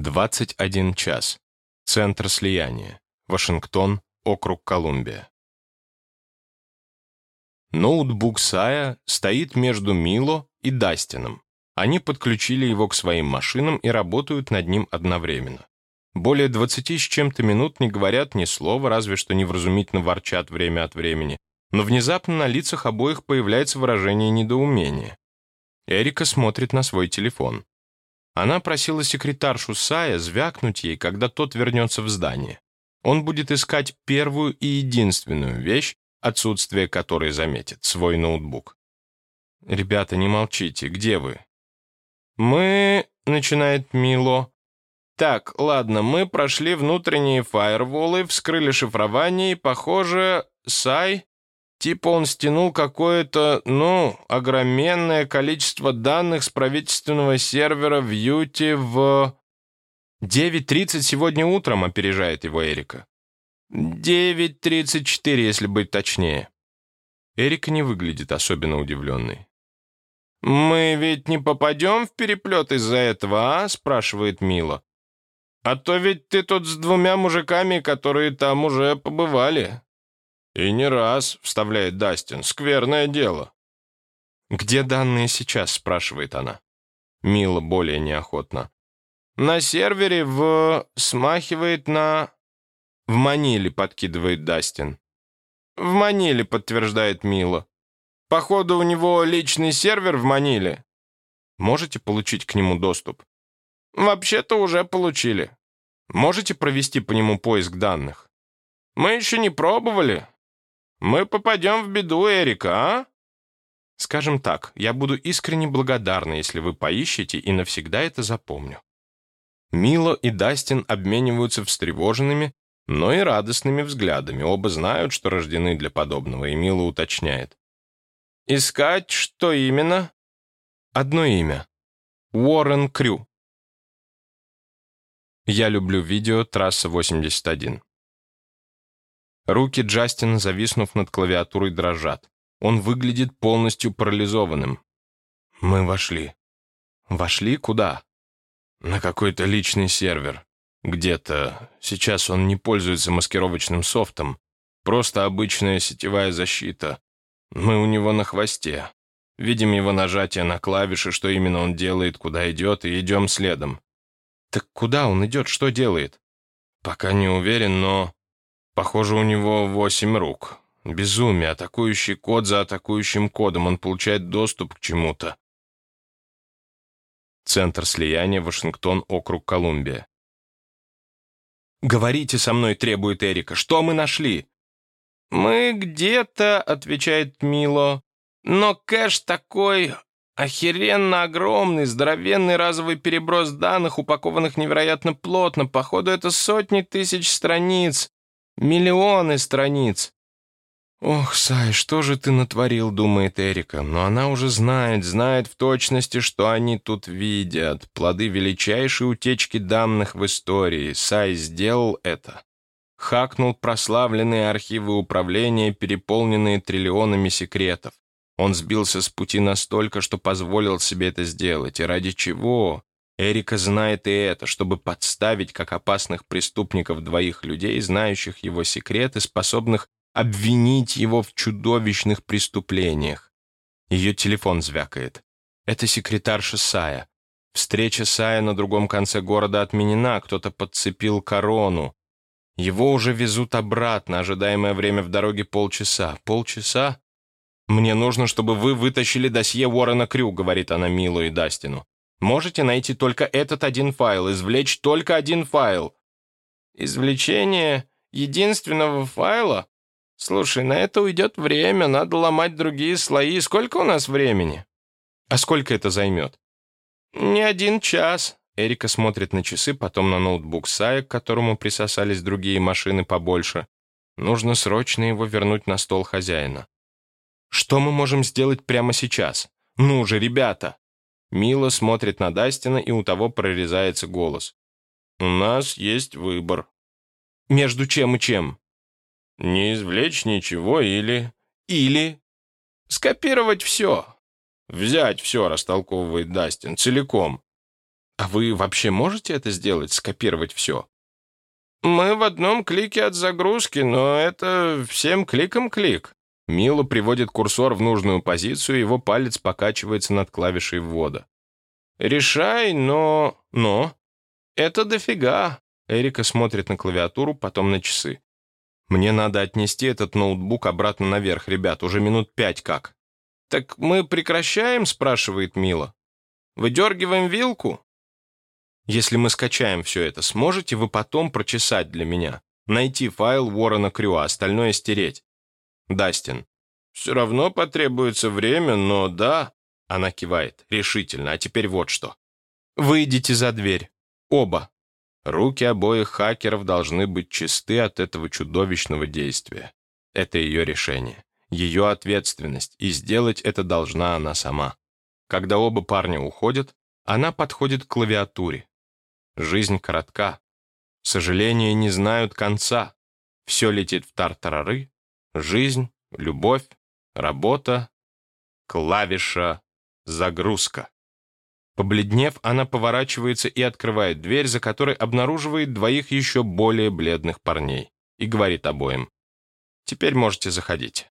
21 час. Центр слияния. Вашингтон, округ Колумбия. Ноутбук Сая стоит между Мило и Дастином. Они подключили его к своим машинам и работают над ним одновременно. Более 20 с чем-то минут не говорят ни слова, разве что невразумительно ворчат время от времени. Но внезапно на лицах обоих появляется выражение недоумения. Эрика смотрит на свой телефон. Она просила секретаршу Сая звякнуть ей, когда тот вернется в здание. Он будет искать первую и единственную вещь, отсутствие которой заметит, свой ноутбук. «Ребята, не молчите, где вы?» «Мы...» — начинает Мило. «Так, ладно, мы прошли внутренние фаерволы, вскрыли шифрование, и, похоже, Сай Типа он стянул какое-то, ну, огроменное количество данных с правительственного сервера в Юте в... 9.30 сегодня утром, опережает его Эрика. 9.34, если быть точнее. Эрика не выглядит особенно удивленной. «Мы ведь не попадем в переплет из-за этого, а?» спрашивает Мила. «А то ведь ты тут с двумя мужиками, которые там уже побывали». «И не раз», — вставляет Дастин, — «скверное дело». «Где данные сейчас?» — спрашивает она. Мила более неохотно. «На сервере в... смахивает на...» «В Маниле», — подкидывает Дастин. «В Маниле», — подтверждает Мила. «Походу, у него личный сервер в Маниле». «Можете получить к нему доступ?» «Вообще-то уже получили». «Можете провести по нему поиск данных?» «Мы еще не пробовали. Мы попадем в беду, Эрика, а? Скажем так, я буду искренне благодарна, если вы поищете, и навсегда это запомню. Мило и Дастин обмениваются встревоженными, но и радостными взглядами. Оба знают, что рождены для подобного, и Мило уточняет. «Искать что именно?» «Одно имя. Уоррен Крю». Я люблю видео «Трасса 81». Руки Джастина, зависнув над клавиатурой, дрожат. Он выглядит полностью парализованным. Мы вошли. Вошли куда? На какой-то личный сервер. Где-то. Сейчас он не пользуется маскировочным софтом. Просто обычная сетевая защита. Мы у него на хвосте. Видим его нажатие на клавиши, что именно он делает, куда идет, и идем следом. Так куда он идет, что делает? Пока не уверен, но... Похоже, у него восемь рук. Безумие, атакующий код за атакующим кодом. Он получает доступ к чему-то. Центр слияния, Вашингтон, округ Колумбия. «Говорите со мной», — требует Эрика. «Что мы нашли?» «Мы где-то», — отвечает Мило. «Но кэш такой охеренно огромный, здоровенный разовый переброс данных, упакованных невероятно плотно. Походу, это сотни тысяч страниц. Миллионы страниц. «Ох, Сай, что же ты натворил?» — думает Эрика. Но она уже знает, знает в точности, что они тут видят. Плоды величайшей утечки данных в истории. Сай сделал это. Хакнул прославленные архивы управления, переполненные триллионами секретов. Он сбился с пути настолько, что позволил себе это сделать. И ради чего? Эрика знает и это, чтобы подставить как опасных преступников двоих людей, знающих его секреты, способных обвинить его в чудовищных преступлениях. Ее телефон звякает. Это секретарша Сая. Встреча Сая на другом конце города отменена, кто-то подцепил корону. Его уже везут обратно, ожидаемое время в дороге полчаса. Полчаса? «Мне нужно, чтобы вы вытащили досье Уоррена Крю», — говорит она Милу и Дастину. Можете найти только этот один файл, извлечь только один файл. Извлечение единственного файла? Слушай, на это уйдет время, надо ломать другие слои. Сколько у нас времени? А сколько это займет? Не один час. Эрика смотрит на часы, потом на ноутбук Сая, к которому присосались другие машины побольше. Нужно срочно его вернуть на стол хозяина. Что мы можем сделать прямо сейчас? Ну же, ребята! Мила смотрит на Дастина, и у того прорезается голос. «У нас есть выбор». «Между чем и чем?» «Не извлечь ничего или...» «Или...» «Скопировать все». «Взять все», — растолковывает Дастин, целиком. А вы вообще можете это сделать, скопировать все? Мы в одном клике от загрузки, но это всем кликом клик. Мила приводит курсор в нужную позицию, его палец покачивается над клавишей ввода. «Решай, но... но...» «Это дофига!» Эрика смотрит на клавиатуру, потом на часы. «Мне надо отнести этот ноутбук обратно наверх, ребят, уже минут пять как». «Так мы прекращаем?» — спрашивает Мила. «Выдергиваем вилку?» «Если мы скачаем все это, сможете вы потом прочесать для меня? Найти файл Уоррена Крю, а остальное стереть?» Дастин. «Все равно потребуется время, но да». Она кивает, решительно. «А теперь вот что. Выйдите за дверь. Оба. Руки обоих хакеров должны быть чисты от этого чудовищного действия. Это ее решение, ее ответственность, и сделать это должна она сама. Когда оба парня уходят, она подходит к клавиатуре. Жизнь коротка. Сожаления не знают конца. Все летит в тартарары. Жизнь, любовь, работа, клавиша, загрузка. Побледнев, она поворачивается и открывает дверь, за которой обнаруживает двоих еще более бледных парней, и говорит обоим, «Теперь можете заходить».